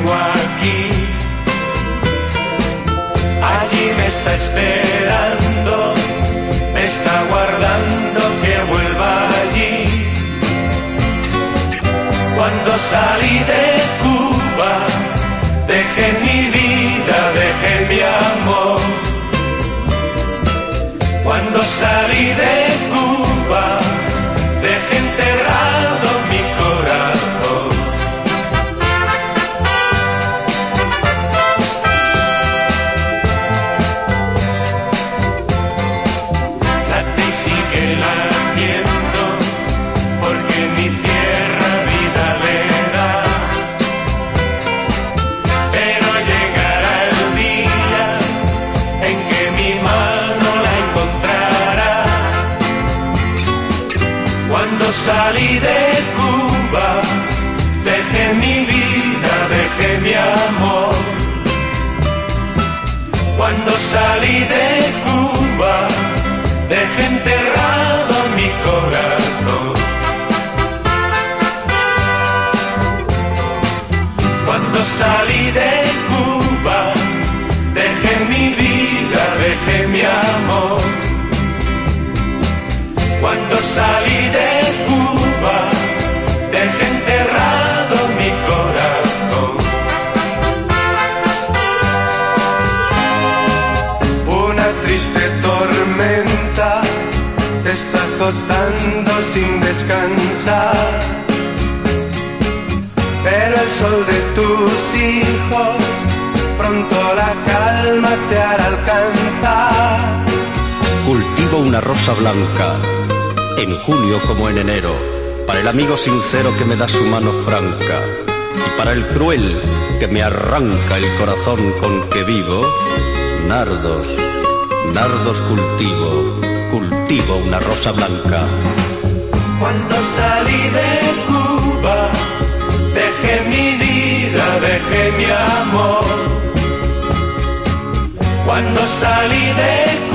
tengo aquí. Allí me está esperando, me está guardando que vuelva allí. Cuando salí de Cuba, dejé mi vida. Cuando salí de Cuba, dejé mi vida, dejé mi amor. Cuando salí de Cuba, dejé enterrado mi corazón. Cuando salí de Cuba, dejé mi vida, dejé mi amor. Cuando salí triste tormenta te está azotando sin descansar. Pero el sol de tus hijos pronto la calma te hará alcanzar. Cultivo una rosa blanca, en junio como en enero, para el amigo sincero que me da su mano franca, y para el cruel que me arranca el corazón con que vivo, nardos, nardos cultivo, cultivo una rosa blanca. Cuando salí de Cuba, dejé mi vida, dejé mi amor. Cuando salí de